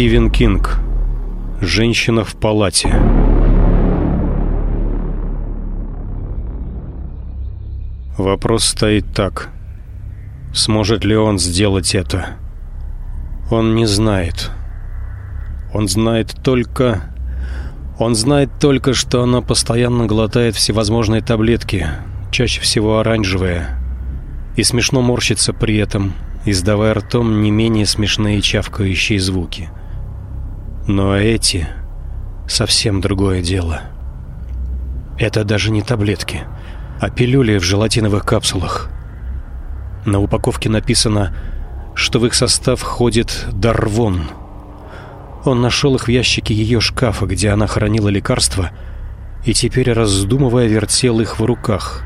Стивен Кинг. Женщина в палате. Вопрос стоит так. Сможет ли он сделать это? Он не знает. Он знает только... Он знает только, что она постоянно глотает всевозможные таблетки, чаще всего оранжевые, и смешно морщится при этом, издавая ртом не менее смешные чавкающие звуки. Но эти — совсем другое дело. Это даже не таблетки, а пилюли в желатиновых капсулах. На упаковке написано, что в их состав входит дарвон. Он нашел их в ящике ее шкафа, где она хранила лекарства, и теперь, раздумывая, вертел их в руках.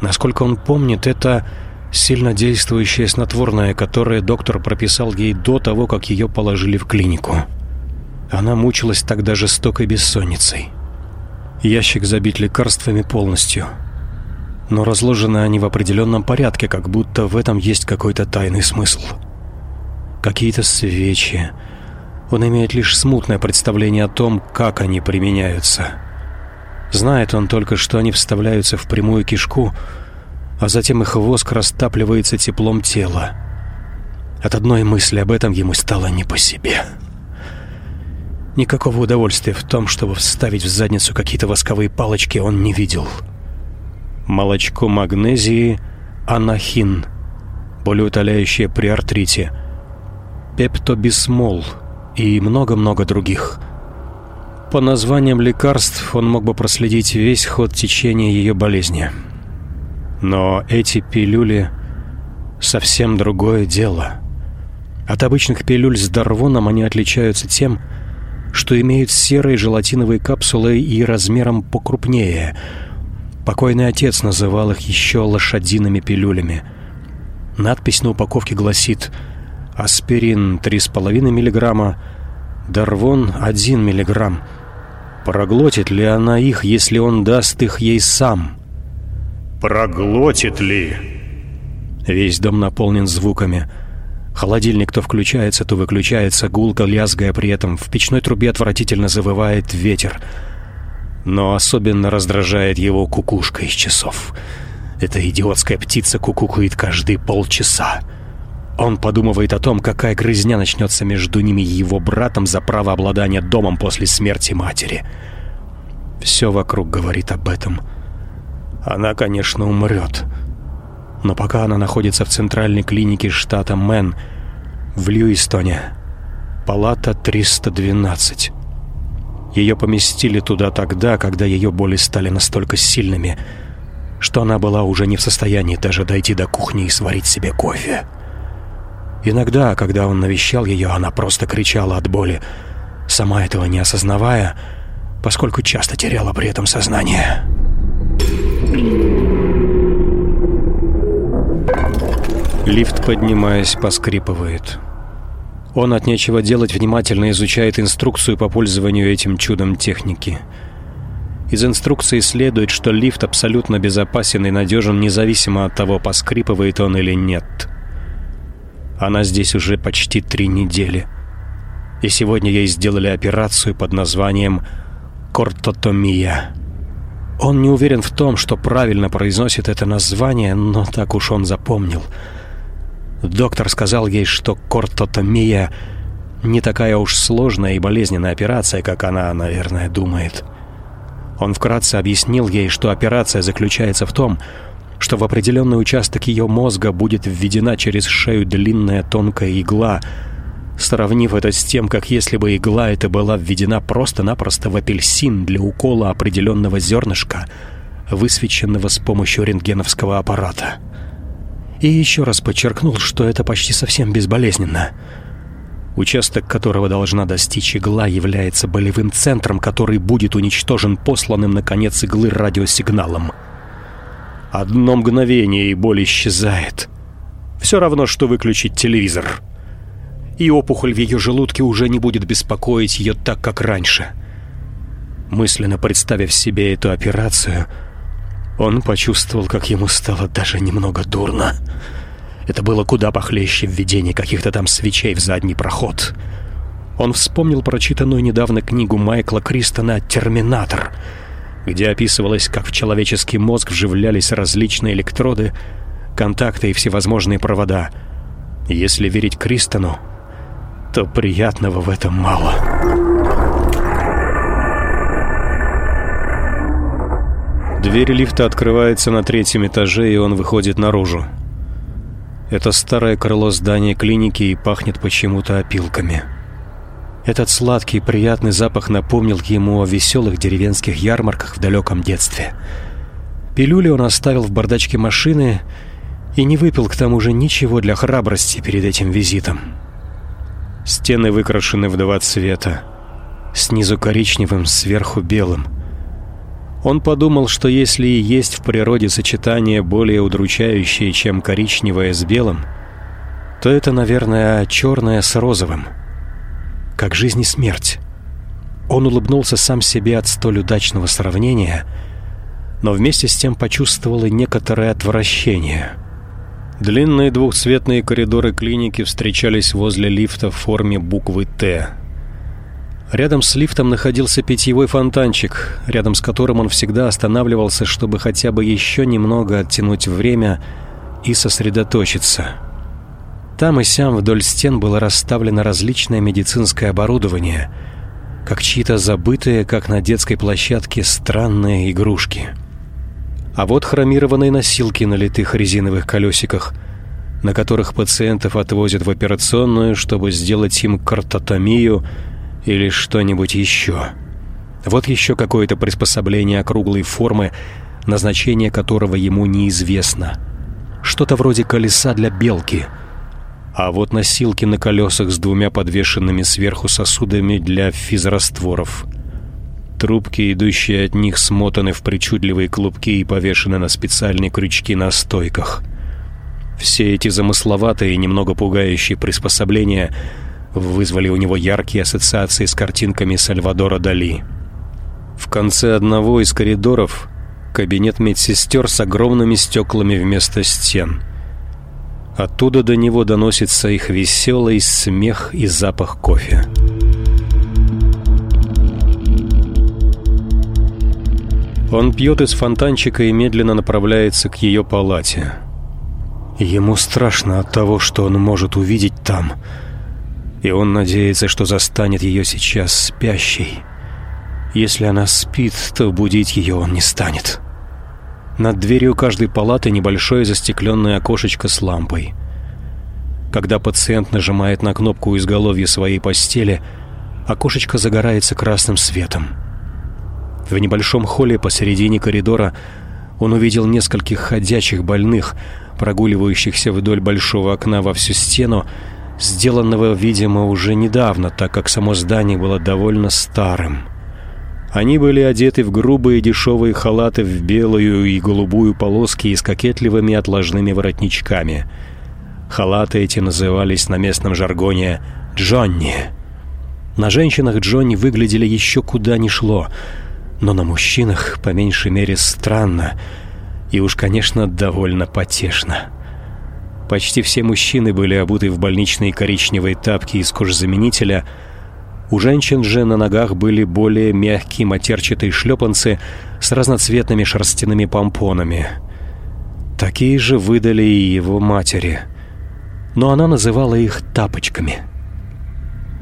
Насколько он помнит, это сильно действующее снотворное, которое доктор прописал ей до того, как ее положили в клинику. Она мучилась тогда жестокой бессонницей. Ящик забит лекарствами полностью. Но разложены они в определенном порядке, как будто в этом есть какой-то тайный смысл. Какие-то свечи. Он имеет лишь смутное представление о том, как они применяются. Знает он только, что они вставляются в прямую кишку, а затем их воск растапливается теплом тела. От одной мысли об этом ему стало не по себе. Никакого удовольствия в том, чтобы вставить в задницу какие-то восковые палочки, он не видел. Молочко магнезии анахин, болеутоляющее при артрите, пептобисмол и много-много других. По названиям лекарств он мог бы проследить весь ход течения ее болезни. Но эти пилюли — совсем другое дело. От обычных пилюль с дарвоном они отличаются тем, что имеют серые желатиновые капсулы и размером покрупнее. Покойный отец называл их еще лошадиными пилюлями. Надпись на упаковке гласит «Аспирин 3,5 мг, Дарвон 1 мг». Проглотит ли она их, если он даст их ей сам? Проглотит ли? Весь дом наполнен звуками. Холодильник то включается, то выключается, гулко лязгая при этом. В печной трубе отвратительно завывает ветер. Но особенно раздражает его кукушка из часов. Эта идиотская птица кукукает каждые полчаса. Он подумывает о том, какая грызня начнется между ними и его братом за право обладания домом после смерти матери. Все вокруг говорит об этом. Она, конечно, умрет. Но пока она находится в центральной клинике штата Мэн, в Льюистоне, палата 312. Ее поместили туда тогда, когда ее боли стали настолько сильными, что она была уже не в состоянии даже дойти до кухни и сварить себе кофе. Иногда, когда он навещал ее, она просто кричала от боли, сама этого не осознавая, поскольку часто теряла при этом сознание. Лифт, поднимаясь, поскрипывает. Он от нечего делать внимательно изучает инструкцию по пользованию этим чудом техники. Из инструкции следует, что лифт абсолютно безопасен и надежен, независимо от того, поскрипывает он или нет. Она здесь уже почти три недели. И сегодня ей сделали операцию под названием «кортотомия». Он не уверен в том, что правильно произносит это название, но так уж он запомнил. Доктор сказал ей, что кортотомия не такая уж сложная и болезненная операция, как она, наверное, думает. Он вкратце объяснил ей, что операция заключается в том, что в определенный участок ее мозга будет введена через шею длинная тонкая игла – сравнив это с тем, как если бы игла эта была введена просто-напросто в апельсин для укола определенного зернышка, высвеченного с помощью рентгеновского аппарата. И еще раз подчеркнул, что это почти совсем безболезненно. Участок, которого должна достичь игла, является болевым центром, который будет уничтожен посланным на конец иглы радиосигналом. Одно мгновение, и боль исчезает. Все равно, что выключить телевизор и опухоль в ее желудке уже не будет беспокоить ее так, как раньше. Мысленно представив себе эту операцию, он почувствовал, как ему стало даже немного дурно. Это было куда похлеще введение каких-то там свечей в задний проход. Он вспомнил прочитанную недавно книгу Майкла Кристона «Терминатор», где описывалось, как в человеческий мозг вживлялись различные электроды, контакты и всевозможные провода. Если верить Кристону, то приятного в этом мало. Дверь лифта открывается на третьем этаже, и он выходит наружу. Это старое крыло здания клиники и пахнет почему-то опилками. Этот сладкий приятный запах напомнил ему о веселых деревенских ярмарках в далеком детстве. Пилюли он оставил в бардачке машины и не выпил к тому же ничего для храбрости перед этим визитом. Стены выкрашены в два цвета. Снизу коричневым, сверху белым. Он подумал, что если и есть в природе сочетание более удручающее, чем коричневое с белым, то это, наверное, черное с розовым. Как жизнь и смерть. Он улыбнулся сам себе от столь удачного сравнения, но вместе с тем почувствовал и некоторое отвращение – Длинные двухцветные коридоры клиники встречались возле лифта в форме буквы «Т». Рядом с лифтом находился питьевой фонтанчик, рядом с которым он всегда останавливался, чтобы хотя бы еще немного оттянуть время и сосредоточиться. Там и сям вдоль стен было расставлено различное медицинское оборудование, как чьи-то забытые, как на детской площадке, странные игрушки – а вот хромированные носилки на литых резиновых колесиках, на которых пациентов отвозят в операционную, чтобы сделать им картотомию или что-нибудь еще. Вот еще какое-то приспособление округлой формы, назначение которого ему неизвестно. Что-то вроде колеса для белки. А вот носилки на колесах с двумя подвешенными сверху сосудами для физрастворов – Трубки, идущие от них, смотаны в причудливые клубки и повешены на специальные крючки на стойках. Все эти замысловатые и немного пугающие приспособления вызвали у него яркие ассоциации с картинками Сальвадора Дали. В конце одного из коридоров кабинет медсестер с огромными стеклами вместо стен. Оттуда до него доносится их веселый смех и запах кофе. Он пьет из фонтанчика и медленно направляется к ее палате. Ему страшно от того, что он может увидеть там, и он надеется, что застанет ее сейчас спящей. Если она спит, то будить ее он не станет. Над дверью каждой палаты небольшое застекленное окошечко с лампой. Когда пациент нажимает на кнопку изголовья своей постели, окошечко загорается красным светом. В небольшом холле посередине коридора он увидел нескольких ходячих больных, прогуливающихся вдоль большого окна во всю стену, сделанного, видимо, уже недавно, так как само здание было довольно старым. Они были одеты в грубые дешевые халаты в белую и голубую полоски и с кокетливыми отложными воротничками. Халаты эти назывались на местном жаргоне «Джонни». На женщинах Джонни выглядели еще куда ни шло — но на мужчинах, по меньшей мере, странно и уж, конечно, довольно потешно. Почти все мужчины были обуты в больничные коричневые тапки из кожзаменителя. У женщин же на ногах были более мягкие матерчатые шлепанцы с разноцветными шерстяными помпонами. Такие же выдали и его матери. Но она называла их тапочками.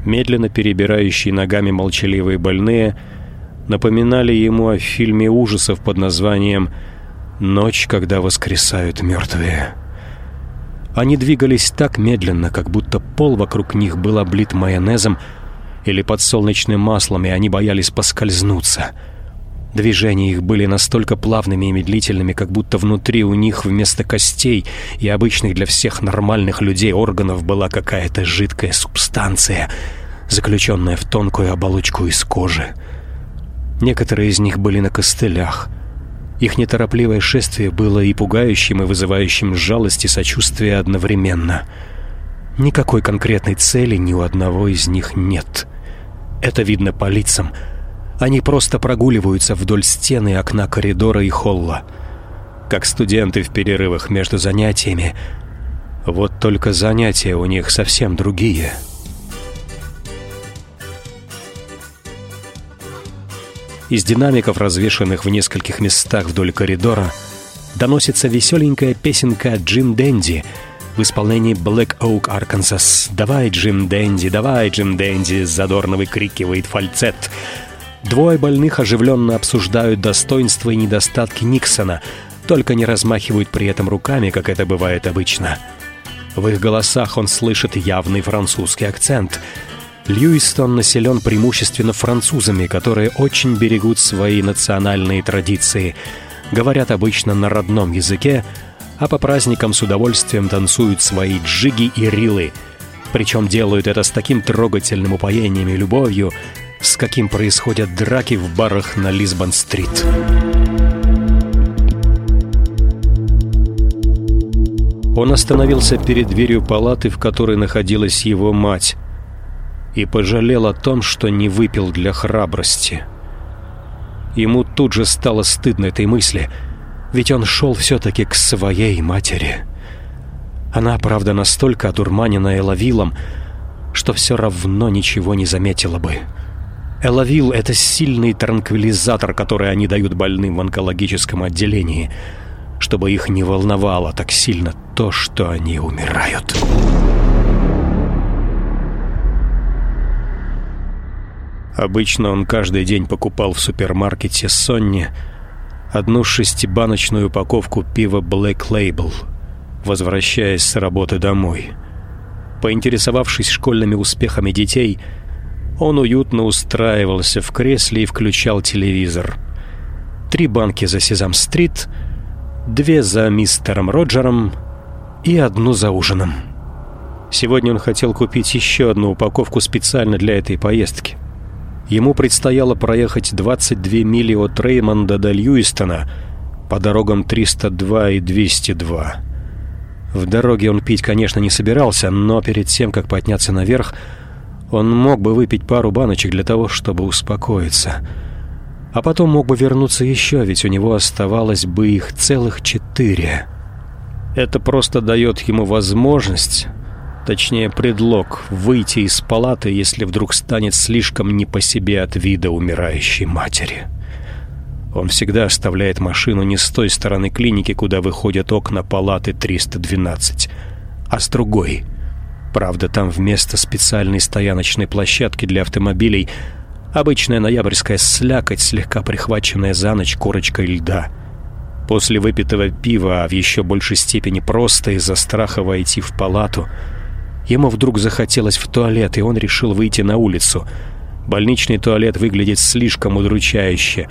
Медленно перебирающие ногами молчаливые больные – напоминали ему о фильме ужасов под названием «Ночь, когда воскресают мертвые». Они двигались так медленно, как будто пол вокруг них был облит майонезом или подсолнечным маслом, и они боялись поскользнуться. Движения их были настолько плавными и медлительными, как будто внутри у них вместо костей и обычных для всех нормальных людей органов была какая-то жидкая субстанция, заключенная в тонкую оболочку из кожи. Некоторые из них были на костылях. Их неторопливое шествие было и пугающим, и вызывающим жалость и сочувствие одновременно. Никакой конкретной цели ни у одного из них нет. Это видно по лицам. Они просто прогуливаются вдоль стены окна коридора и холла. Как студенты в перерывах между занятиями. Вот только занятия у них совсем другие. Из динамиков, развешанных в нескольких местах вдоль коридора, доносится веселенькая песенка «Джим Дэнди», в исполнении Black Oak, Arkansas. «Давай, Джим Дэнди, давай, Джим Дэнди!» задорно выкрикивает фальцет. Двое больных оживленно обсуждают достоинства и недостатки Никсона, только не размахивают при этом руками, как это бывает обычно. В их голосах он слышит явный французский акцент. Льюистон населен преимущественно французами, которые очень берегут свои национальные традиции, говорят обычно на родном языке, а по праздникам с удовольствием танцуют свои джиги и рилы. Причем делают это с таким трогательным упоением и любовью, с каким происходят драки в барах на Лисбон-стрит. Он остановился перед дверью палаты, в которой находилась его мать, и пожалел о том, что не выпил для храбрости. Ему тут же стало стыдно этой мысли — ведь он шел все-таки к своей матери. Она, правда, настолько одурманена Элавилом, что все равно ничего не заметила бы. Элавил — это сильный транквилизатор, который они дают больным в онкологическом отделении, чтобы их не волновало так сильно то, что они умирают. Обычно он каждый день покупал в супермаркете Сонни одну шестибаночную упаковку пива Black Label, возвращаясь с работы домой. Поинтересовавшись школьными успехами детей, он уютно устраивался в кресле и включал телевизор. Три банки за Сезам-стрит, две за мистером Роджером и одну за ужином. Сегодня он хотел купить еще одну упаковку специально для этой поездки. Ему предстояло проехать 22 мили от Реймонда до Льюистона по дорогам 302 и 202. В дороге он пить, конечно, не собирался, но перед тем, как подняться наверх, он мог бы выпить пару баночек для того, чтобы успокоиться. А потом мог бы вернуться еще, ведь у него оставалось бы их целых четыре. Это просто дает ему возможность Точнее, предлог выйти из палаты, если вдруг станет слишком не по себе от вида умирающей матери. Он всегда оставляет машину не с той стороны клиники, куда выходят окна палаты 312, а с другой. Правда, там вместо специальной стояночной площадки для автомобилей обычная ноябрьская слякоть, слегка прихваченная за ночь корочкой льда. После выпитого пива, а в еще большей степени просто из-за страха войти в палату – Ему вдруг захотелось в туалет, и он решил выйти на улицу. Больничный туалет выглядит слишком удручающе.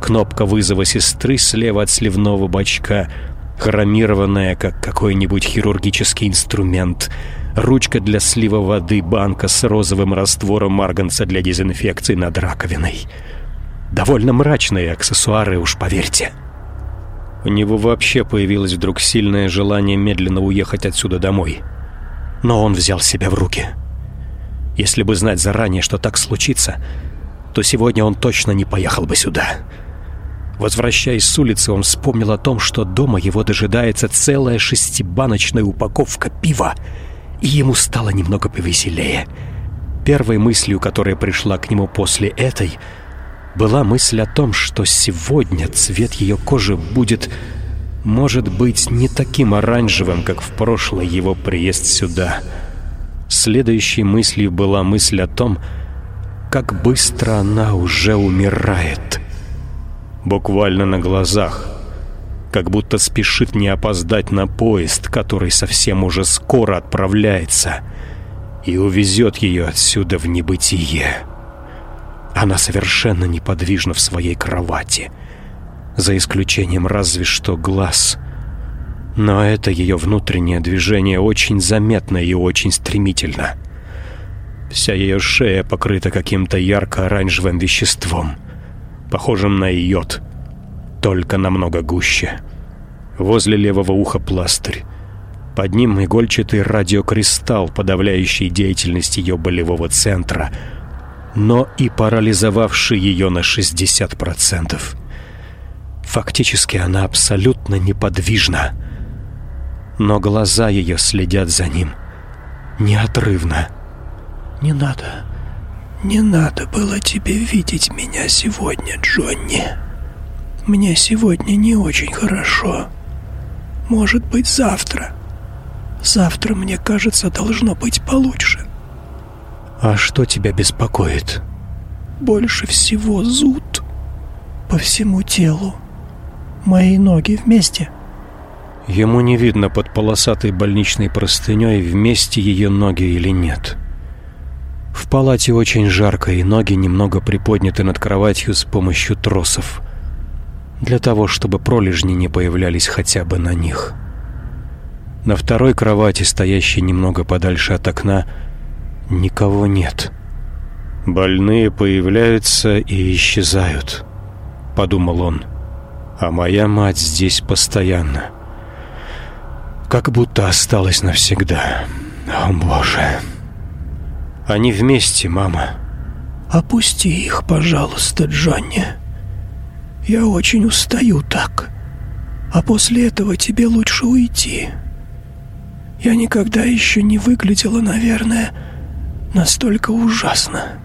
Кнопка вызова сестры слева от сливного бачка, хромированная, как какой-нибудь хирургический инструмент. Ручка для слива воды, банка с розовым раствором марганца для дезинфекции над раковиной. Довольно мрачные аксессуары, уж поверьте. У него вообще появилось вдруг сильное желание медленно уехать отсюда домой. — но он взял себя в руки. Если бы знать заранее, что так случится, то сегодня он точно не поехал бы сюда. Возвращаясь с улицы, он вспомнил о том, что дома его дожидается целая шестибаночная упаковка пива, и ему стало немного повеселее. Первой мыслью, которая пришла к нему после этой, была мысль о том, что сегодня цвет ее кожи будет может быть не таким оранжевым, как в прошлый его приезд сюда. Следующей мыслью была мысль о том, как быстро она уже умирает. Буквально на глазах. Как будто спешит не опоздать на поезд, который совсем уже скоро отправляется и увезет ее отсюда в небытие. Она совершенно неподвижна в своей кровати — за исключением разве что глаз. Но это ее внутреннее движение очень заметно и очень стремительно. Вся ее шея покрыта каким-то ярко-оранжевым веществом, похожим на йод, только намного гуще. Возле левого уха пластырь. Под ним игольчатый радиокристалл, подавляющий деятельность ее болевого центра, но и парализовавший ее на 60%. Фактически она абсолютно неподвижна. Но глаза ее следят за ним неотрывно. «Не надо, «Не надо было тебе видеть меня сегодня, Джонни. Мне сегодня не очень хорошо. Может быть, завтра. Завтра, мне кажется, должно быть получше». «А что тебя беспокоит?» «Больше всего зуд по всему телу. Мои ноги вместе». Ему не видно под полосатой больничной простыней, вместе ее ноги или нет. В палате очень жарко, и ноги немного приподняты над кроватью с помощью тросов. Для того, чтобы пролежни не появлялись хотя бы на них. На второй кровати, стоящей немного подальше от окна, никого нет. «Больные появляются и исчезают», — подумал он. «А моя мать здесь постоянно. Как будто осталась навсегда. О, Боже!» Они вместе, мама. Опусти их, пожалуйста, Джонни. Я очень устаю так. А после этого тебе лучше уйти. Я никогда еще не выглядела, наверное, настолько ужасно.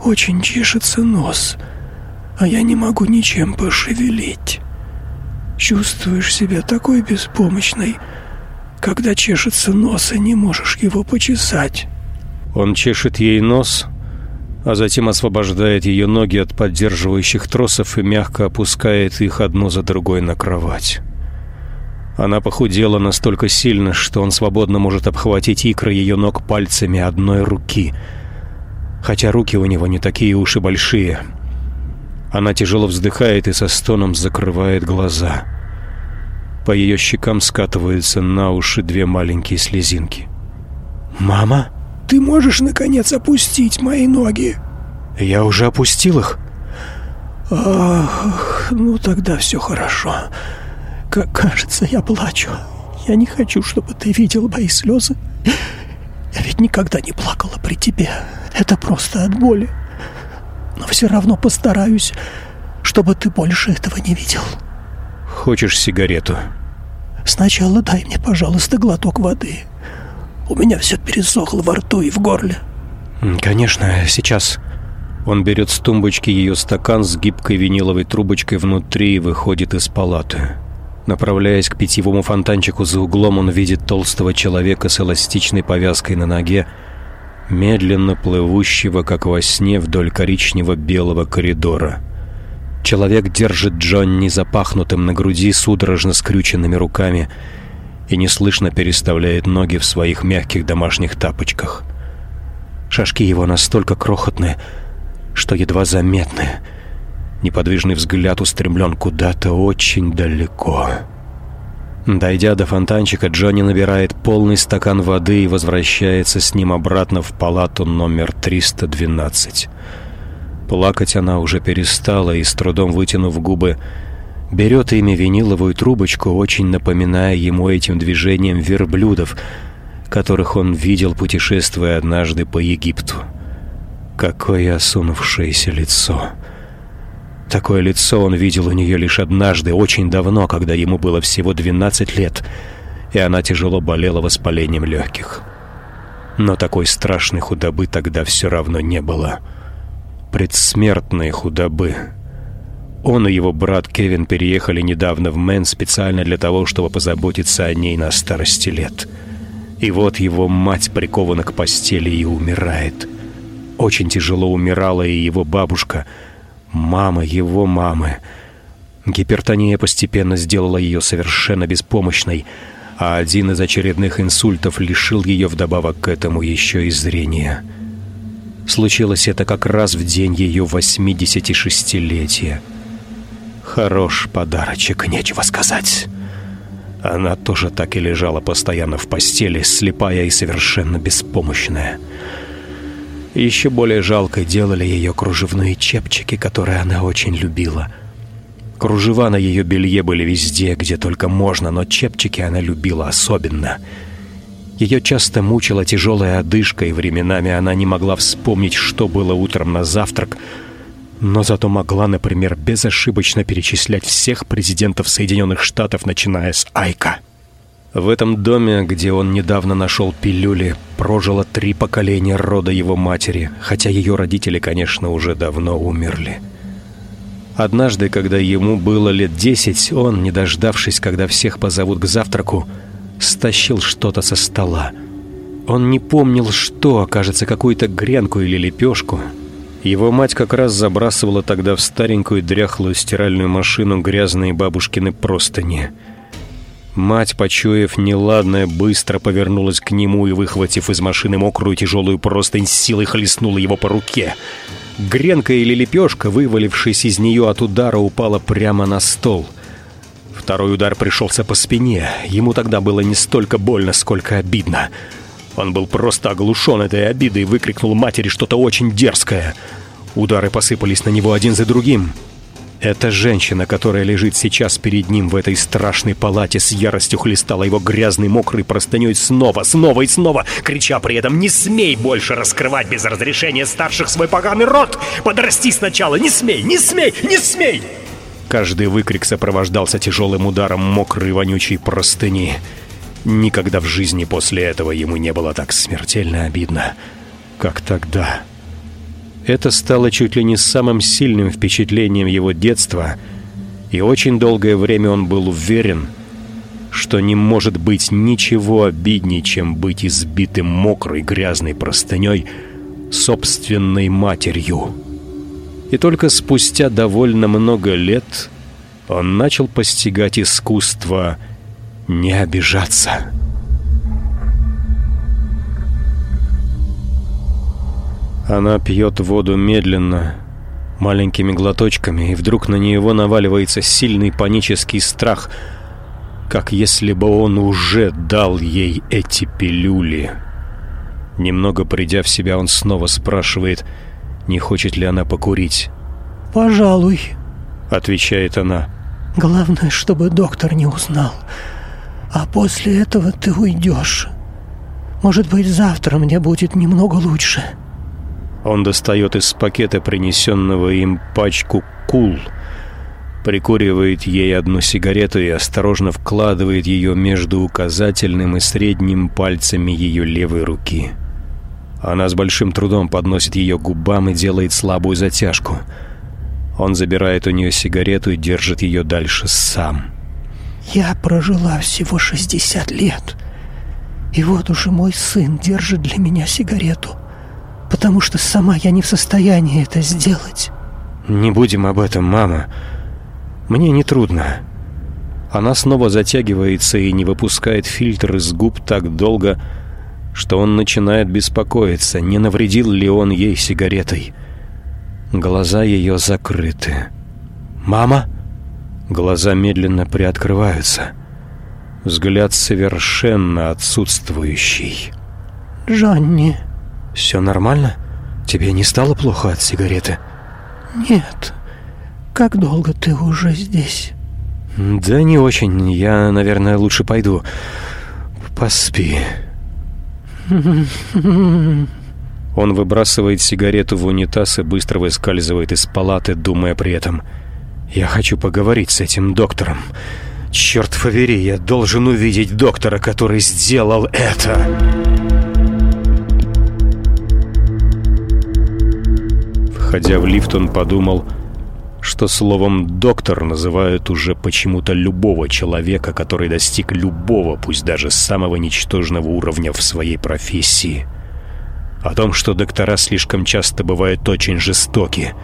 Очень чешется нос, а я не могу ничем пошевелить. Чувствуешь себя такой беспомощной, когда чешется нос и не можешь его почесать. Он чешет ей нос, а затем освобождает ее ноги от поддерживающих тросов и мягко опускает их одну за другой на кровать. Она похудела настолько сильно, что он свободно может обхватить икры ее ног пальцами одной руки, хотя руки у него не такие уж и большие. Она тяжело вздыхает и со стоном закрывает глаза. По ее щекам скатываются на уши две маленькие слезинки. «Мама?» Ты можешь, наконец, опустить мои ноги?» «Я уже опустил их». «Ах, ну тогда все хорошо. Как кажется, я плачу. Я не хочу, чтобы ты видел мои слезы. Я ведь никогда не плакала при тебе. Это просто от боли. Но все равно постараюсь, чтобы ты больше этого не видел». «Хочешь сигарету?» «Сначала дай мне, пожалуйста, глоток воды». У меня все пересохло во рту и в горле. Конечно, сейчас. Он берет с тумбочки ее стакан с гибкой виниловой трубочкой внутри и выходит из палаты. Направляясь к питьевому фонтанчику за углом, он видит толстого человека с эластичной повязкой на ноге, медленно плывущего, как во сне, вдоль коричнево-белого коридора. Человек держит Джонни запахнутым на груди судорожно скрюченными руками и неслышно переставляет ноги в своих мягких домашних тапочках. Шажки его настолько крохотные, что едва заметны. Неподвижный взгляд устремлен куда-то очень далеко. Дойдя до фонтанчика, Джонни набирает полный стакан воды и возвращается с ним обратно в палату номер 312. Плакать она уже перестала и, с трудом вытянув губы, берет ими виниловую трубочку, очень напоминая ему этим движением верблюдов, которых он видел, путешествуя однажды по Египту. Какое осунувшееся лицо! Такое лицо он видел у нее лишь однажды, очень давно, когда ему было всего 12 лет, и она тяжело болела воспалением легких. Но такой страшной худобы тогда все равно не было. Предсмертной худобы — он и его брат Кевин переехали недавно в Мэн специально для того, чтобы позаботиться о ней на старости лет. И вот его мать прикована к постели и умирает. Очень тяжело умирала и его бабушка, мама его мамы. Гипертония постепенно сделала ее совершенно беспомощной, а один из очередных инсультов лишил ее вдобавок к этому еще и зрения. Случилось это как раз в день ее 86-летия. Хорош подарочек, нечего сказать. Она тоже так и лежала постоянно в постели, слепая и совершенно беспомощная. Еще более жалко делали ее кружевные чепчики, которые она очень любила. Кружева на ее белье были везде, где только можно, но чепчики она любила особенно. Ее часто мучила тяжелая одышка, и временами она не могла вспомнить, что было утром на завтрак — но зато могла, например, безошибочно перечислять всех президентов Соединенных Штатов, начиная с Айка. В этом доме, где он недавно нашел пилюли, прожило три поколения рода его матери, хотя ее родители, конечно, уже давно умерли. Однажды, когда ему было лет десять, он, не дождавшись, когда всех позовут к завтраку, стащил что-то со стола. Он не помнил, что, кажется, какую-то гренку или лепешку. Его мать как раз забрасывала тогда в старенькую дряхлую стиральную машину грязные бабушкины простыни – Мать, почуяв неладное, быстро повернулась к нему и, выхватив из машины мокрую тяжелую простынь, силой хлестнула его по руке. Гренка или лепешка, вывалившись из нее от удара, упала прямо на стол. Второй удар пришелся по спине. Ему тогда было не столько больно, сколько обидно. Он был просто оглушен этой обидой и выкрикнул матери что-то очень дерзкое. Удары посыпались на него один за другим. Эта женщина, которая лежит сейчас перед ним в этой страшной палате, с яростью хлестала его грязной мокрой простыней снова, снова и снова, крича при этом «Не смей больше раскрывать без разрешения старших свой поганый рот! Подрасти сначала! Не смей! Не смей! Не смей!» Каждый выкрик сопровождался тяжелым ударом мокрой вонючей простыни. Никогда в жизни после этого ему не было так смертельно обидно, как тогда. Это стало чуть ли не самым сильным впечатлением его детства, и очень долгое время он был уверен, что не может быть ничего обиднее, чем быть избитым мокрой грязной простыней собственной матерью. И только спустя довольно много лет он начал постигать искусство не обижаться. Она пьет воду медленно, маленькими глоточками, и вдруг на него наваливается сильный панический страх, как если бы он уже дал ей эти пилюли. Немного придя в себя, он снова спрашивает, не хочет ли она покурить. «Пожалуй», — отвечает она. «Главное, чтобы доктор не узнал. А после этого ты уйдешь. Может быть, завтра мне будет немного лучше». Он достает из пакета принесенного им пачку кул, прикуривает ей одну сигарету и осторожно вкладывает ее между указательным и средним пальцами ее левой руки. Она с большим трудом подносит ее губам и делает слабую затяжку. Он забирает у нее сигарету и держит ее дальше сам. «Я прожила всего 60 лет, и вот уже мой сын держит для меня сигарету потому что сама я не в состоянии это сделать. Не будем об этом, мама. Мне не трудно. Она снова затягивается и не выпускает фильтр из губ так долго, что он начинает беспокоиться, не навредил ли он ей сигаретой. Глаза ее закрыты. «Мама?» Глаза медленно приоткрываются. Взгляд совершенно отсутствующий. «Жанни...» «Все нормально? Тебе не стало плохо от сигареты?» «Нет. Как долго ты уже здесь?» «Да не очень. Я, наверное, лучше пойду. Поспи». Он выбрасывает сигарету в унитаз и быстро выскальзывает из палаты, думая при этом «Я хочу поговорить с этим доктором. Черт побери, я должен увидеть доктора, который сделал это!» Входя в лифт, он подумал, что словом «доктор» называют уже почему-то любого человека, который достиг любого, пусть даже самого ничтожного уровня в своей профессии. О том, что доктора слишком часто бывают очень жестоки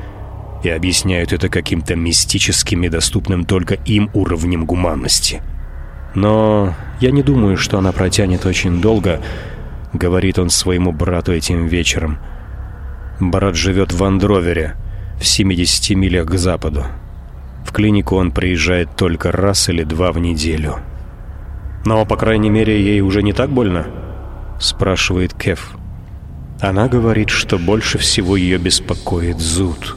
и объясняют это каким-то мистическим и доступным только им уровнем гуманности. Но я не думаю, что она протянет очень долго, говорит он своему брату этим вечером – Брат живет в Андровере, в 70 милях к западу. В клинику он приезжает только раз или два в неделю. «Но, по крайней мере, ей уже не так больно?» — спрашивает Кеф. Она говорит, что больше всего ее беспокоит зуд.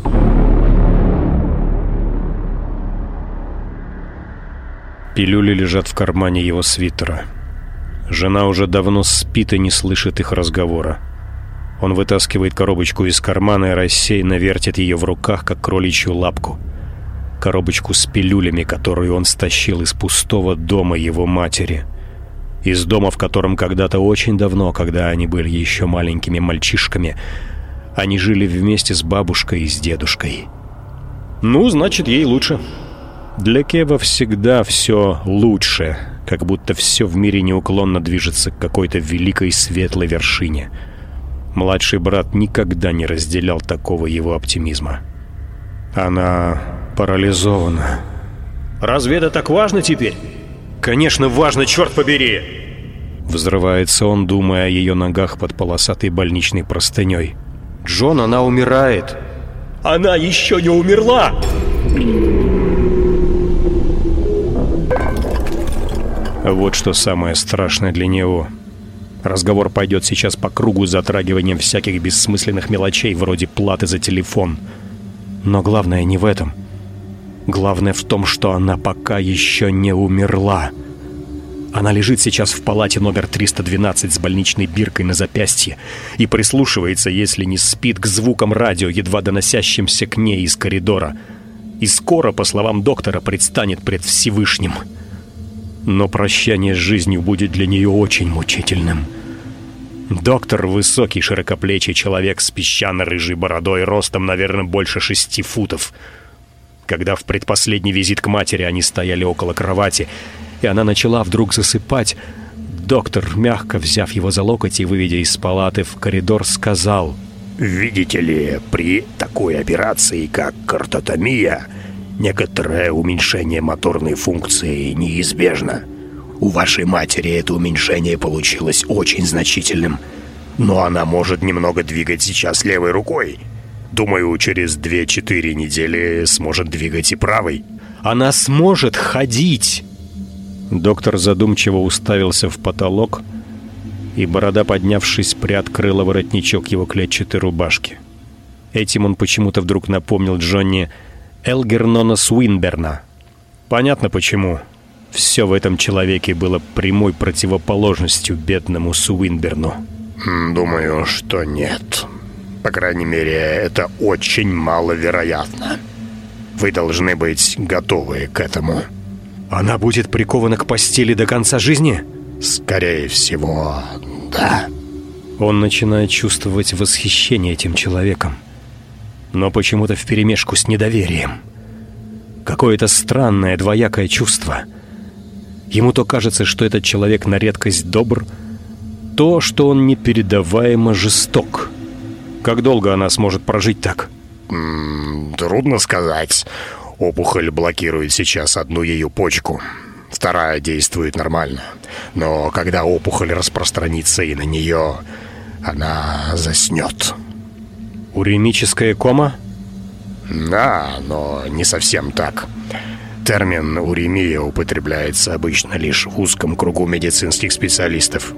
Пилюли лежат в кармане его свитера. Жена уже давно спит и не слышит их разговора. Он вытаскивает коробочку из кармана и рассеянно вертит ее в руках, как кроличью лапку. Коробочку с пилюлями, которую он стащил из пустого дома его матери. Из дома, в котором когда-то очень давно, когда они были еще маленькими мальчишками, они жили вместе с бабушкой и с дедушкой. Ну, значит, ей лучше. Для Кева всегда все лучше, как будто все в мире неуклонно движется к какой-то великой светлой вершине. Младший брат никогда не разделял такого его оптимизма. Она парализована. Разве это так важно теперь? Конечно, важно, черт побери! Взрывается он, думая о ее ногах под полосатой больничной простыней. Джон, она умирает. Она еще не умерла! Вот что самое страшное для него. Разговор пойдет сейчас по кругу с затрагиванием всяких бессмысленных мелочей, вроде платы за телефон. Но главное не в этом. Главное в том, что она пока еще не умерла. Она лежит сейчас в палате номер 312 с больничной биркой на запястье и прислушивается, если не спит, к звукам радио, едва доносящимся к ней из коридора. И скоро, по словам доктора, предстанет пред Всевышним. Но прощание с жизнью будет для нее очень мучительным. Доктор — высокий, широкоплечий человек с песчано-рыжей бородой, ростом, наверное, больше шести футов. Когда в предпоследний визит к матери они стояли около кровати — и она начала вдруг засыпать. Доктор, мягко взяв его за локоть и выведя из палаты в коридор, сказал... «Видите ли, при такой операции, как картотомия, некоторое уменьшение моторной функции неизбежно. У вашей матери это уменьшение получилось очень значительным, но она может немного двигать сейчас левой рукой. Думаю, через 2-4 недели сможет двигать и правой». «Она сможет ходить!» Доктор задумчиво уставился в потолок, и борода, поднявшись, приоткрыла воротничок его клетчатой рубашки. Этим он почему-то вдруг напомнил Джонни Элгернона Суинберна. Понятно почему. Все в этом человеке было прямой противоположностью бедному Суинберну. «Думаю, что нет. По крайней мере, это очень маловероятно. Вы должны быть готовы к этому». Она будет прикована к постели до конца жизни? Скорее всего, да. Он начинает чувствовать восхищение этим человеком. Но почему-то вперемешку с недоверием. Какое-то странное двоякое чувство. Ему то кажется, что этот человек на редкость добр, то, что он непередаваемо жесток. Как долго она сможет прожить так? Трудно сказать. Опухоль блокирует сейчас одну ее почку. Вторая действует нормально. Но когда опухоль распространится и на нее, она заснет. Уремическая кома? Да, но не совсем так. Термин «уремия» употребляется обычно лишь в узком кругу медицинских специалистов.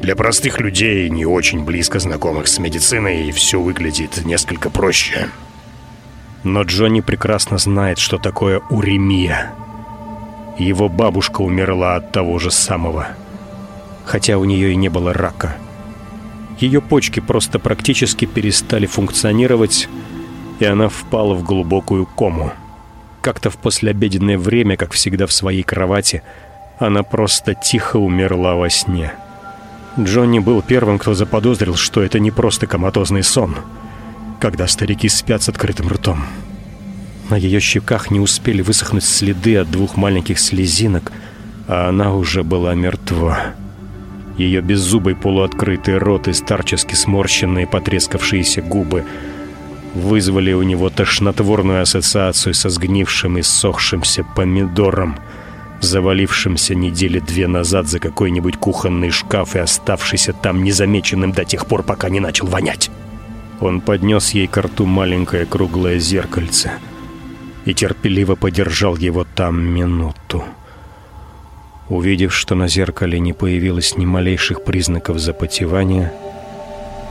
Для простых людей, не очень близко знакомых с медициной, все выглядит несколько проще – но Джонни прекрасно знает, что такое уремия. Его бабушка умерла от того же самого. Хотя у нее и не было рака. Ее почки просто практически перестали функционировать, и она впала в глубокую кому. Как-то в послеобеденное время, как всегда в своей кровати, она просто тихо умерла во сне. Джонни был первым, кто заподозрил, что это не просто коматозный сон — когда старики спят с открытым ртом. На ее щеках не успели высохнуть следы от двух маленьких слезинок, а она уже была мертва. Ее беззубый полуоткрытый рот и старчески сморщенные потрескавшиеся губы вызвали у него тошнотворную ассоциацию со сгнившим и сохшимся помидором, завалившимся недели две назад за какой-нибудь кухонный шкаф и оставшийся там незамеченным до тех пор, пока не начал вонять. Он поднес ей к рту маленькое круглое зеркальце и терпеливо подержал его там минуту. Увидев, что на зеркале не появилось ни малейших признаков запотевания,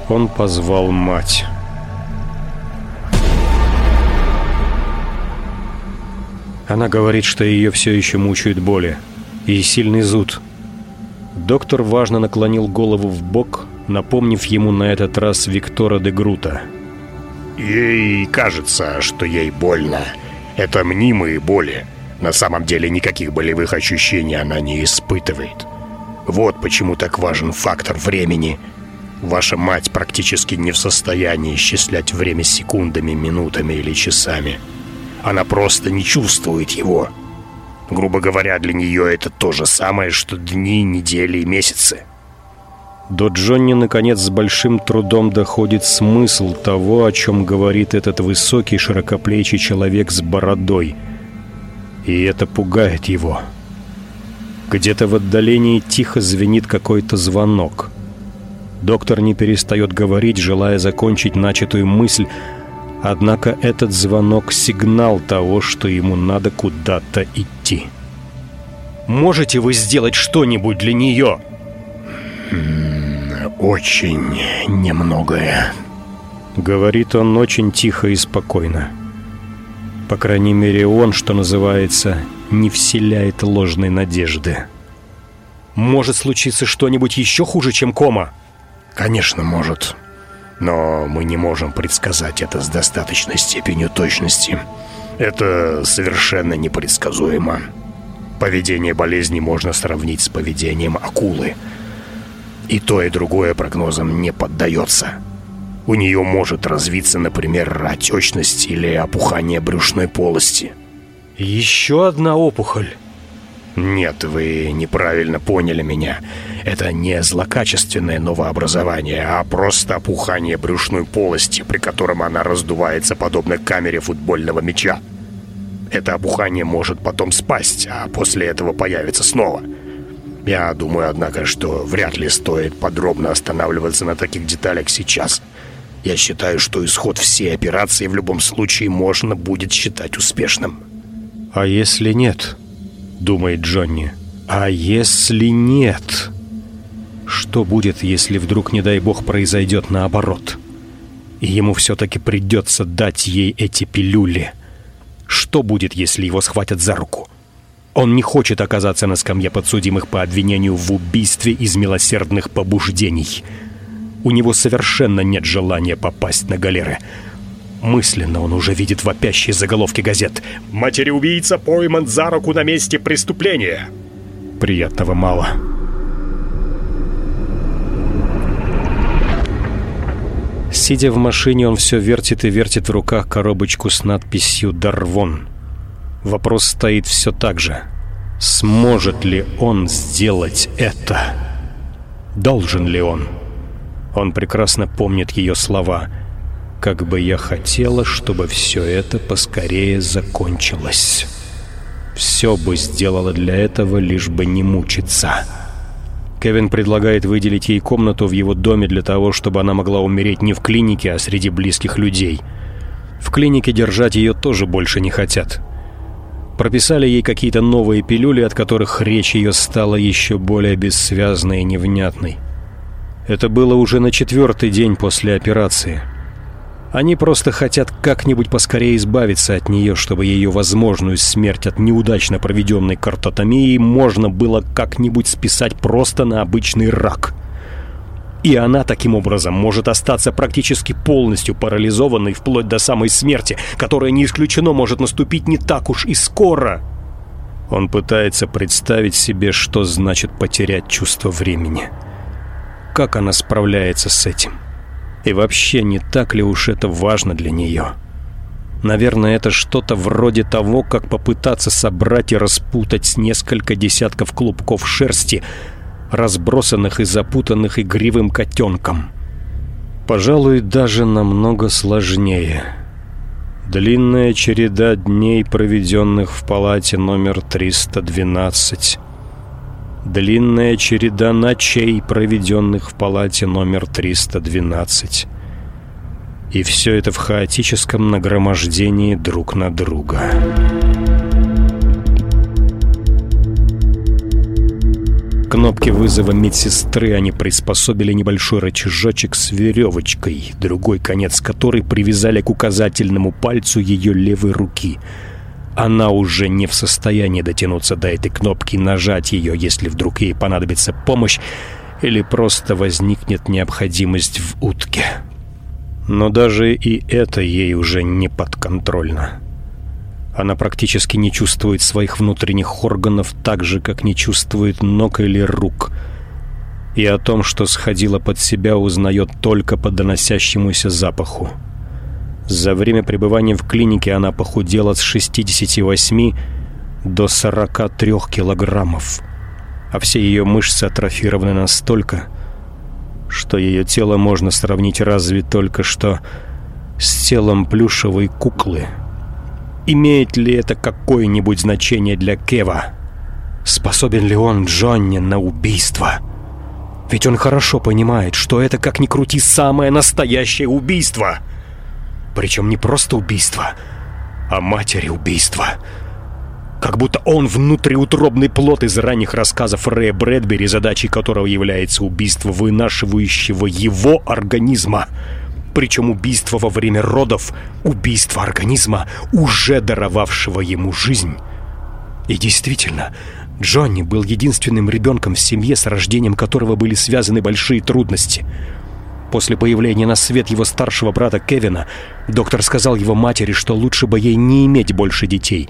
он позвал мать. Она говорит, что ее все еще мучают боли и сильный зуд. Доктор важно наклонил голову в бок напомнив ему на этот раз Виктора де Грута. «Ей кажется, что ей больно. Это мнимые боли. На самом деле никаких болевых ощущений она не испытывает. Вот почему так важен фактор времени. Ваша мать практически не в состоянии исчислять время секундами, минутами или часами. Она просто не чувствует его. Грубо говоря, для нее это то же самое, что дни, недели и месяцы. До Джонни, наконец, с большим трудом доходит смысл того, о чем говорит этот высокий, широкоплечий человек с бородой. И это пугает его. Где-то в отдалении тихо звенит какой-то звонок. Доктор не перестает говорить, желая закончить начатую мысль, однако этот звонок — сигнал того, что ему надо куда-то идти. «Можете вы сделать что-нибудь для нее?» «Очень немногое», — говорит он очень тихо и спокойно. По крайней мере, он, что называется, не вселяет ложной надежды. «Может случиться что-нибудь еще хуже, чем кома?» «Конечно, может. Но мы не можем предсказать это с достаточной степенью точности. Это совершенно непредсказуемо. Поведение болезни можно сравнить с поведением акулы. И то, и другое прогнозам не поддается». У нее может развиться, например, отечность или опухание брюшной полости. Еще одна опухоль? Нет, вы неправильно поняли меня. Это не злокачественное новообразование, а просто опухание брюшной полости, при котором она раздувается подобно камере футбольного мяча. Это опухание может потом спасть, а после этого появится снова. Я думаю, однако, что вряд ли стоит подробно останавливаться на таких деталях сейчас – я считаю, что исход всей операции в любом случае можно будет считать успешным. «А если нет?» — думает Джонни. «А если нет?» Что будет, если вдруг, не дай бог, произойдет наоборот? И ему все-таки придется дать ей эти пилюли. Что будет, если его схватят за руку? Он не хочет оказаться на скамье подсудимых по обвинению в убийстве из милосердных побуждений — у него совершенно нет желания попасть на галеры. Мысленно он уже видит вопящие заголовки газет. «Матери-убийца пойман за руку на месте преступления!» Приятного мало. Сидя в машине, он все вертит и вертит в руках коробочку с надписью «Дарвон». Вопрос стоит все так же. Сможет ли он сделать это? Должен ли он? Он прекрасно помнит ее слова. «Как бы я хотела, чтобы все это поскорее закончилось. Все бы сделала для этого, лишь бы не мучиться». Кевин предлагает выделить ей комнату в его доме для того, чтобы она могла умереть не в клинике, а среди близких людей. В клинике держать ее тоже больше не хотят. Прописали ей какие-то новые пилюли, от которых речь ее стала еще более бессвязной и невнятной. Это было уже на четвертый день после операции. Они просто хотят как-нибудь поскорее избавиться от нее, чтобы ее возможную смерть от неудачно проведенной картотомии можно было как-нибудь списать просто на обычный рак. И она таким образом может остаться практически полностью парализованной вплоть до самой смерти, которая не исключено может наступить не так уж и скоро. Он пытается представить себе, что значит потерять чувство времени как она справляется с этим. И вообще, не так ли уж это важно для нее? Наверное, это что-то вроде того, как попытаться собрать и распутать несколько десятков клубков шерсти, разбросанных и запутанных игривым котенком. Пожалуй, даже намного сложнее. Длинная череда дней, проведенных в палате номер 312. Длинная череда ночей, проведенных в палате номер 312. И все это в хаотическом нагромождении друг на друга. Кнопки вызова медсестры они приспособили небольшой рычажочек с веревочкой, другой конец которой привязали к указательному пальцу ее левой руки — она уже не в состоянии дотянуться до этой кнопки нажать ее, если вдруг ей понадобится помощь или просто возникнет необходимость в утке. Но даже и это ей уже не подконтрольно. Она практически не чувствует своих внутренних органов так же, как не чувствует ног или рук. и о том, что сходила под себя, узнает только по доносящемуся запаху. За время пребывания в клинике она похудела с 68 до 43 килограммов, а все ее мышцы атрофированы настолько, что ее тело можно сравнить разве только что с телом плюшевой куклы. Имеет ли это какое-нибудь значение для Кева? Способен ли он, Джонни, на убийство? Ведь он хорошо понимает, что это, как ни крути, самое настоящее убийство — причем не просто убийство, а матери убийства. Как будто он внутриутробный плод из ранних рассказов Рэя Брэдбери, задачей которого является убийство вынашивающего его организма. Причем убийство во время родов, убийство организма, уже даровавшего ему жизнь. И действительно, Джонни был единственным ребенком в семье, с рождением которого были связаны большие трудности – После появления на свет его старшего брата Кевина, доктор сказал его матери, что лучше бы ей не иметь больше детей,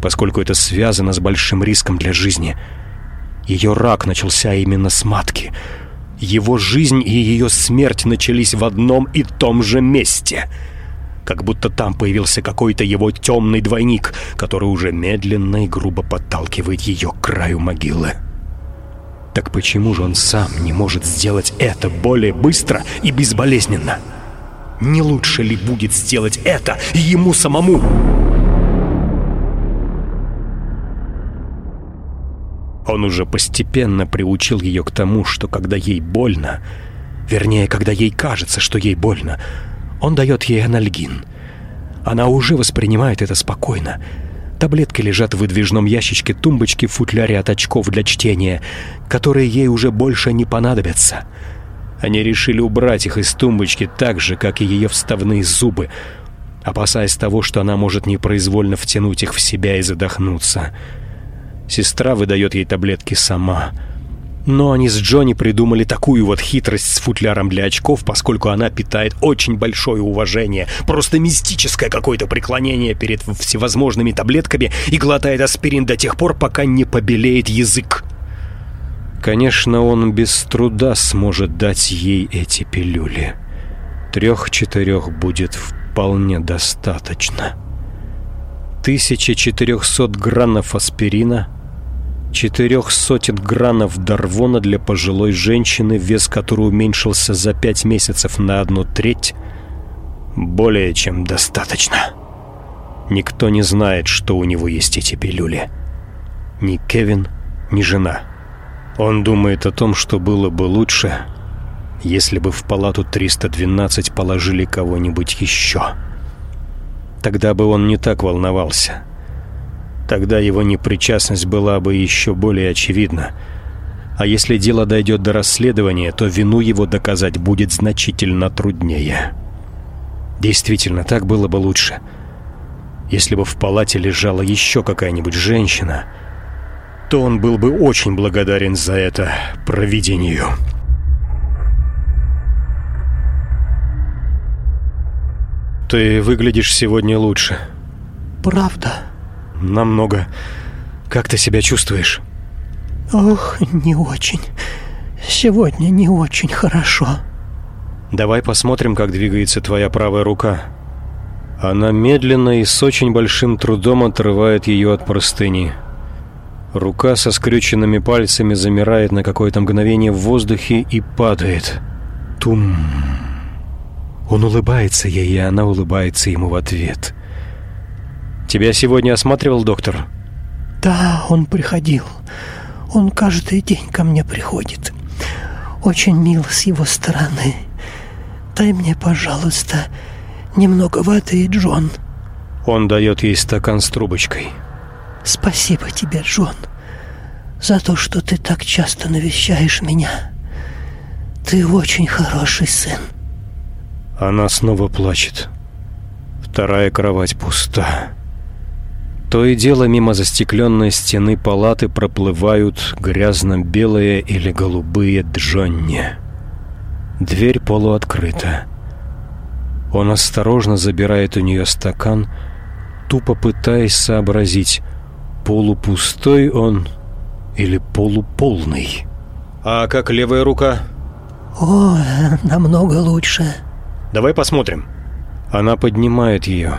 поскольку это связано с большим риском для жизни. Ее рак начался именно с матки. Его жизнь и ее смерть начались в одном и том же месте. Как будто там появился какой-то его темный двойник, который уже медленно и грубо подталкивает ее к краю могилы. Так почему же он сам не может сделать это более быстро и безболезненно? Не лучше ли будет сделать это ему самому? Он уже постепенно приучил ее к тому, что когда ей больно, вернее, когда ей кажется, что ей больно, он дает ей анальгин. Она уже воспринимает это спокойно, Таблетки лежат в выдвижном ящичке тумбочки в футляре от очков для чтения, которые ей уже больше не понадобятся. Они решили убрать их из тумбочки так же, как и ее вставные зубы, опасаясь того, что она может непроизвольно втянуть их в себя и задохнуться. Сестра выдает ей таблетки сама — но они с Джонни придумали такую вот хитрость с футляром для очков, поскольку она питает очень большое уважение, просто мистическое какое-то преклонение перед всевозможными таблетками и глотает аспирин до тех пор, пока не побелеет язык. Конечно, он без труда сможет дать ей эти пилюли. Трех-четырех будет вполне достаточно. 1400 гранов аспирина — четырех сотен гранов дарвона для пожилой женщины, вес которой уменьшился за пять месяцев на одну треть, более чем достаточно. Никто не знает, что у него есть эти пилюли. Ни Кевин, ни жена. Он думает о том, что было бы лучше, если бы в палату 312 положили кого-нибудь еще. Тогда бы он не так волновался. Тогда его непричастность была бы еще более очевидна. А если дело дойдет до расследования, то вину его доказать будет значительно труднее. Действительно, так было бы лучше. Если бы в палате лежала еще какая-нибудь женщина, то он был бы очень благодарен за это провидению. «Ты выглядишь сегодня лучше». «Правда?» Намного. Как ты себя чувствуешь? Ох, не очень. Сегодня не очень хорошо. Давай посмотрим, как двигается твоя правая рука. Она медленно и с очень большим трудом отрывает ее от простыни. Рука со скрюченными пальцами замирает на какое-то мгновение в воздухе и падает. Тум. Он улыбается ей, и она улыбается ему в ответ. Тебя сегодня осматривал доктор? Да, он приходил. Он каждый день ко мне приходит. Очень мило с его стороны. Дай мне, пожалуйста, немного воды, Джон. Он дает ей стакан с трубочкой. Спасибо тебе, Джон, за то, что ты так часто навещаешь меня. Ты очень хороший сын. Она снова плачет. Вторая кровать пуста. То и дело мимо застекленной стены палаты проплывают грязно-белые или голубые Джонни. Дверь полуоткрыта. Он осторожно забирает у нее стакан, тупо пытаясь сообразить, полупустой он или полуполный. А как левая рука? О, намного лучше. Давай посмотрим. Она поднимает ее.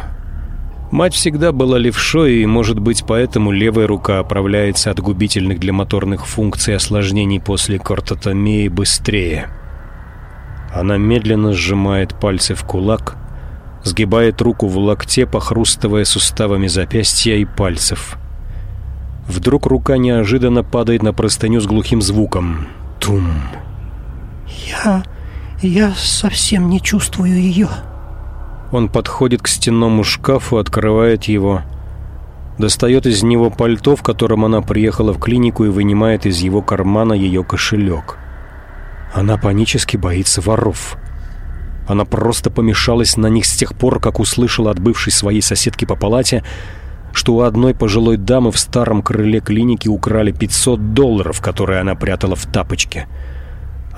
Мать всегда была левшой, и, может быть, поэтому левая рука оправляется от губительных для моторных функций осложнений после кортотомии быстрее. Она медленно сжимает пальцы в кулак, сгибает руку в локте, похрустывая суставами запястья и пальцев. Вдруг рука неожиданно падает на простыню с глухим звуком. Тум. Я... я совсем не чувствую ее. Он подходит к стенному шкафу, открывает его, достает из него пальто, в котором она приехала в клинику, и вынимает из его кармана ее кошелек. Она панически боится воров. Она просто помешалась на них с тех пор, как услышала от бывшей своей соседки по палате, что у одной пожилой дамы в старом крыле клиники украли 500 долларов, которые она прятала в тапочке.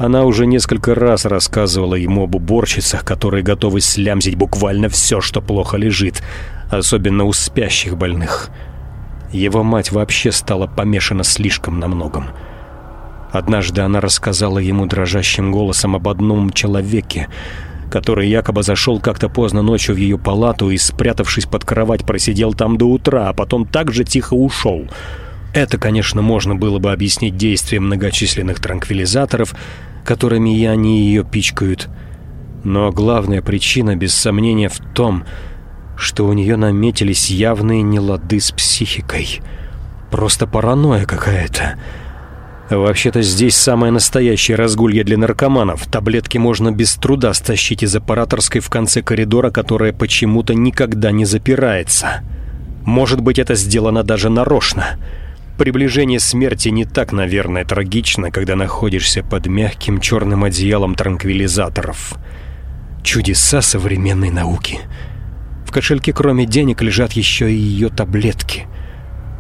Она уже несколько раз рассказывала ему об уборщицах, которые готовы слямзить буквально все, что плохо лежит, особенно у спящих больных. Его мать вообще стала помешана слишком на многом. Однажды она рассказала ему дрожащим голосом об одном человеке, который якобы зашел как-то поздно ночью в ее палату и, спрятавшись под кровать, просидел там до утра, а потом так же тихо ушел. Это, конечно, можно было бы объяснить действием многочисленных транквилизаторов – которыми и они ее пичкают. Но главная причина, без сомнения, в том, что у нее наметились явные нелады с психикой. Просто паранойя какая-то. Вообще-то здесь самое настоящее разгулье для наркоманов. Таблетки можно без труда стащить из аппараторской в конце коридора, которая почему-то никогда не запирается. Может быть, это сделано даже нарочно. Приближение смерти не так, наверное, трагично, когда находишься под мягким черным одеялом транквилизаторов. Чудеса современной науки. В кошельке кроме денег лежат еще и ее таблетки.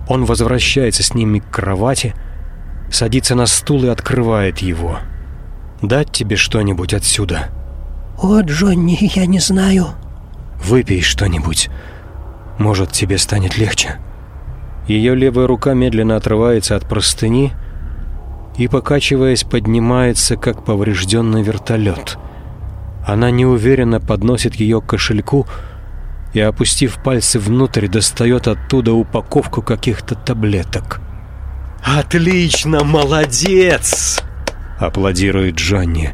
Он возвращается с ними к кровати, садится на стул и открывает его. «Дать тебе что-нибудь отсюда?» «О, Джонни, я не знаю». «Выпей что-нибудь. Может, тебе станет легче». Ее левая рука медленно отрывается от простыни и, покачиваясь, поднимается, как поврежденный вертолет. Она неуверенно подносит ее к кошельку и, опустив пальцы внутрь, достает оттуда упаковку каких-то таблеток. «Отлично, молодец!» — аплодирует Джонни.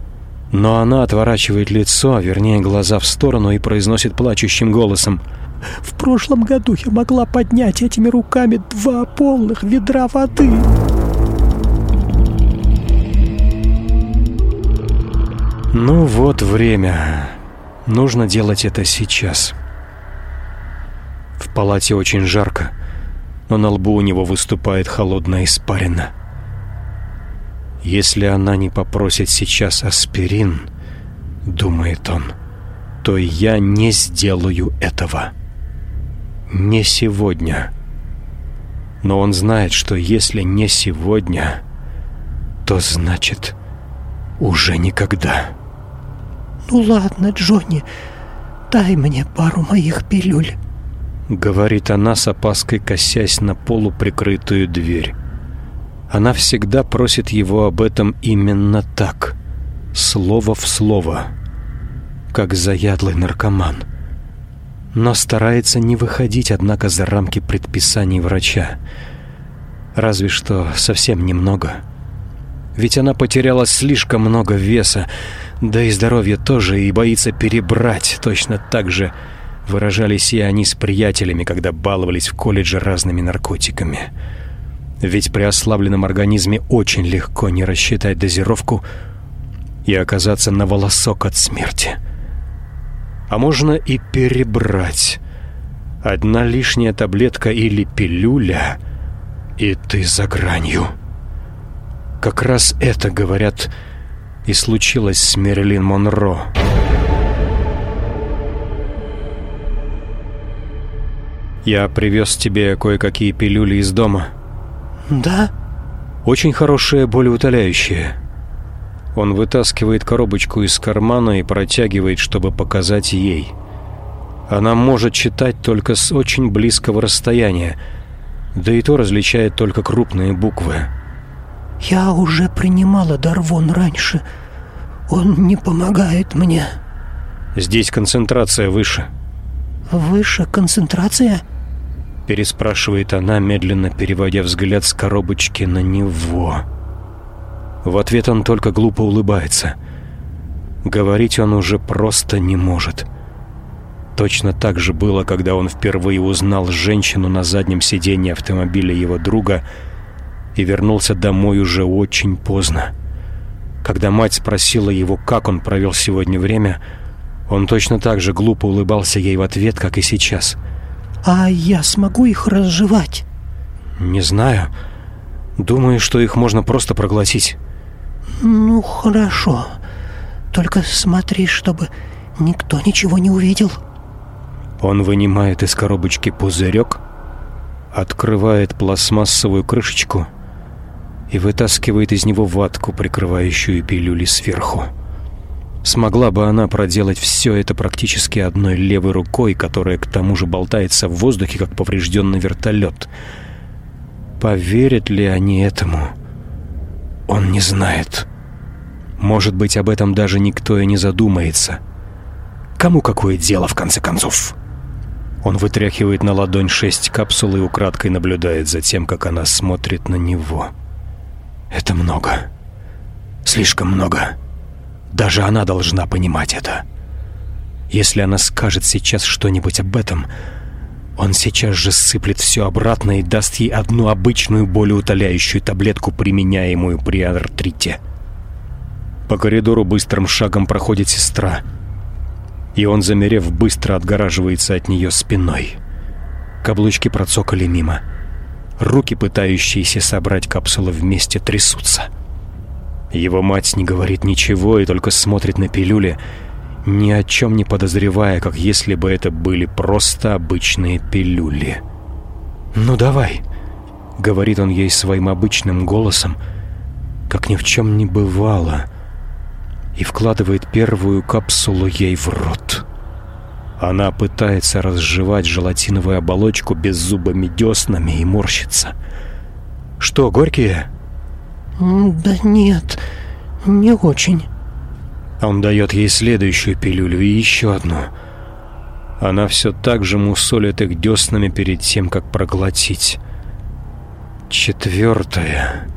Но она отворачивает лицо, а вернее глаза в сторону и произносит плачущим голосом — в прошлом году я могла поднять этими руками два полных ведра воды. Ну вот время. Нужно делать это сейчас. В палате очень жарко, но на лбу у него выступает холодная испарина. Если она не попросит сейчас аспирин, думает он, то я не сделаю этого не сегодня. Но он знает, что если не сегодня, то значит уже никогда. «Ну ладно, Джонни, дай мне пару моих пилюль», — говорит она с опаской, косясь на полуприкрытую дверь. Она всегда просит его об этом именно так, слово в слово, как заядлый наркоман но старается не выходить, однако, за рамки предписаний врача. Разве что совсем немного. Ведь она потеряла слишком много веса, да и здоровье тоже, и боится перебрать. Точно так же выражались и они с приятелями, когда баловались в колледже разными наркотиками. Ведь при ослабленном организме очень легко не рассчитать дозировку и оказаться на волосок от смерти а можно и перебрать. Одна лишняя таблетка или пилюля, и ты за гранью. Как раз это, говорят, и случилось с Мерлин Монро. Я привез тебе кое-какие пилюли из дома. Да? Очень хорошие болеутоляющие. Он вытаскивает коробочку из кармана и протягивает, чтобы показать ей. Она может читать только с очень близкого расстояния, да и то различает только крупные буквы. Я уже принимала Дарвон раньше. Он не помогает мне. Здесь концентрация выше. Выше концентрация? Переспрашивает она, медленно переводя взгляд с коробочки на него. В ответ он только глупо улыбается. Говорить он уже просто не может. Точно так же было, когда он впервые узнал женщину на заднем сиденье автомобиля его друга и вернулся домой уже очень поздно. Когда мать спросила его, как он провел сегодня время, он точно так же глупо улыбался ей в ответ, как и сейчас. «А я смогу их разжевать?» «Не знаю. Думаю, что их можно просто проглотить». «Ну, хорошо. Только смотри, чтобы никто ничего не увидел». Он вынимает из коробочки пузырек, открывает пластмассовую крышечку и вытаскивает из него ватку, прикрывающую пилюли сверху. Смогла бы она проделать все это практически одной левой рукой, которая к тому же болтается в воздухе, как поврежденный вертолет. Поверят ли они этому? Он не знает. Может быть, об этом даже никто и не задумается. Кому какое дело, в конце концов? Он вытряхивает на ладонь шесть капсул и украдкой наблюдает за тем, как она смотрит на него. Это много. Слишком много. Даже она должна понимать это. Если она скажет сейчас что-нибудь об этом, он сейчас же сыплет все обратно и даст ей одну обычную болеутоляющую таблетку, применяемую при артрите. По коридору быстрым шагом проходит сестра — и он, замерев, быстро отгораживается от нее спиной. Каблучки процокали мимо. Руки, пытающиеся собрать капсулы вместе, трясутся. Его мать не говорит ничего и только смотрит на пилюли, ни о чем не подозревая, как если бы это были просто обычные пилюли. «Ну давай», — говорит он ей своим обычным голосом, как ни в чем не бывало — и вкладывает первую капсулу ей в рот. Она пытается разжевать желатиновую оболочку беззубыми деснами и морщится. «Что, горькие?» «Да нет, не очень». Он дает ей следующую пилюлю и еще одну. Она все так же мусолит их деснами перед тем, как проглотить. Четвертая.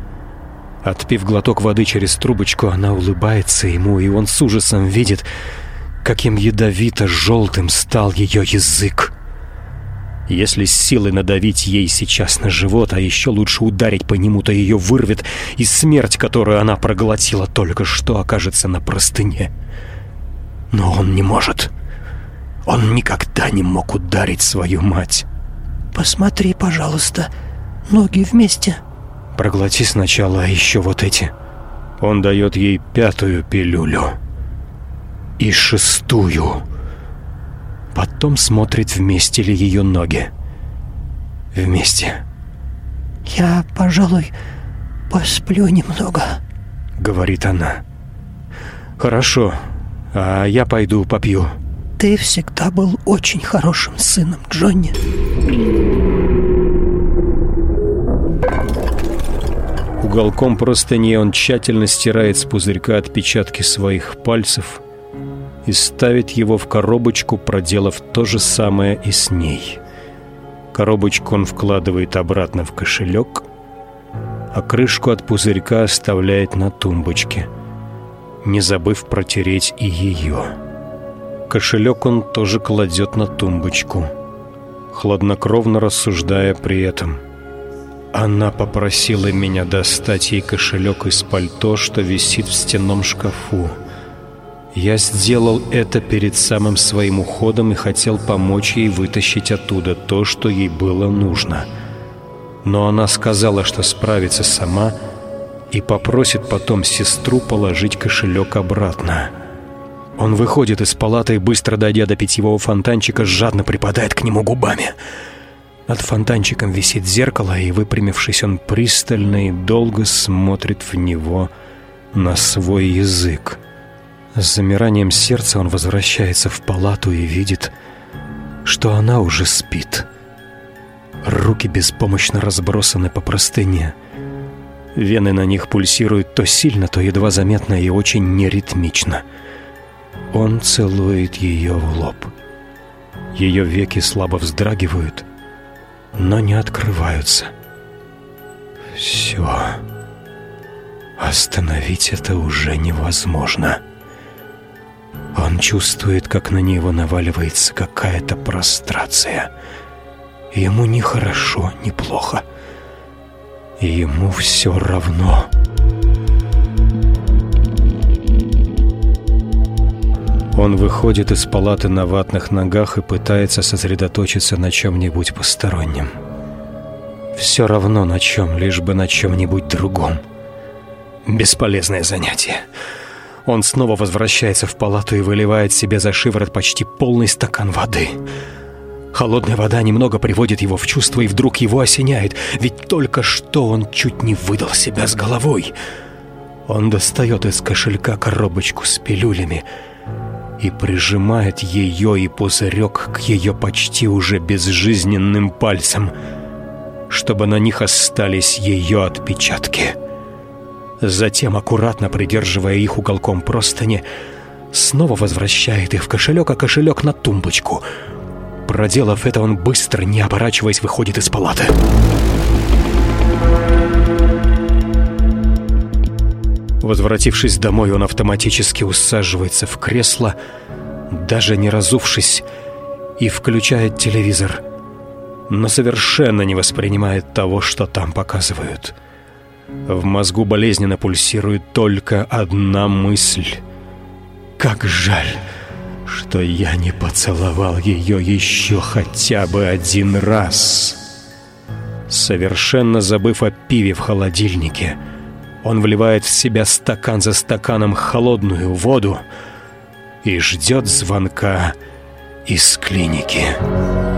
Отпив глоток воды через трубочку, она улыбается ему, и он с ужасом видит, каким ядовито-желтым стал ее язык. Если с силой надавить ей сейчас на живот, а еще лучше ударить по нему, то ее вырвет, и смерть, которую она проглотила только что, окажется на простыне. Но он не может. Он никогда не мог ударить свою мать. «Посмотри, пожалуйста, ноги вместе», Проглоти сначала еще вот эти. Он дает ей пятую пилюлю. И шестую. Потом смотрит, вместе ли ее ноги. Вместе. «Я, пожалуй, посплю немного», — говорит она. «Хорошо, а я пойду попью». «Ты всегда был очень хорошим сыном, Джонни». Уголком простыни он тщательно стирает с пузырька отпечатки своих пальцев и ставит его в коробочку, проделав то же самое и с ней. Коробочку он вкладывает обратно в кошелек, а крышку от пузырька оставляет на тумбочке, не забыв протереть и ее. Кошелек он тоже кладет на тумбочку, хладнокровно рассуждая при этом – она попросила меня достать ей кошелек из пальто, что висит в стенном шкафу. Я сделал это перед самым своим уходом и хотел помочь ей вытащить оттуда то, что ей было нужно. Но она сказала, что справится сама и попросит потом сестру положить кошелек обратно. Он выходит из палаты и, быстро дойдя до питьевого фонтанчика, жадно припадает к нему губами — над фонтанчиком висит зеркало, и, выпрямившись, он пристально и долго смотрит в него на свой язык. С замиранием сердца он возвращается в палату и видит, что она уже спит. Руки беспомощно разбросаны по простыне. Вены на них пульсируют то сильно, то едва заметно и очень неритмично. Он целует ее в лоб. Ее веки слабо вздрагивают, но не открываются. Все. Остановить это уже невозможно. Он чувствует, как на него наваливается какая-то прострация. Ему ни хорошо, ни плохо. Ему все равно. Он выходит из палаты на ватных ногах и пытается сосредоточиться на чем-нибудь постороннем. Все равно на чем, лишь бы на чем-нибудь другом. Бесполезное занятие. Он снова возвращается в палату и выливает себе за шиворот почти полный стакан воды. Холодная вода немного приводит его в чувство, и вдруг его осеняет, ведь только что он чуть не выдал себя с головой. Он достает из кошелька коробочку с пилюлями и прижимает ее и пузырек к ее почти уже безжизненным пальцам, чтобы на них остались ее отпечатки. Затем, аккуратно придерживая их уголком простыни, снова возвращает их в кошелек, а кошелек на тумбочку. Проделав это, он быстро, не оборачиваясь, выходит из палаты. Возвратившись домой, он автоматически усаживается в кресло, даже не разувшись, и включает телевизор, но совершенно не воспринимает того, что там показывают. В мозгу болезненно пульсирует только одна мысль. «Как жаль, что я не поцеловал ее еще хотя бы один раз!» Совершенно забыв о пиве в холодильнике, он вливает в себя стакан за стаканом холодную воду и ждет звонка из клиники.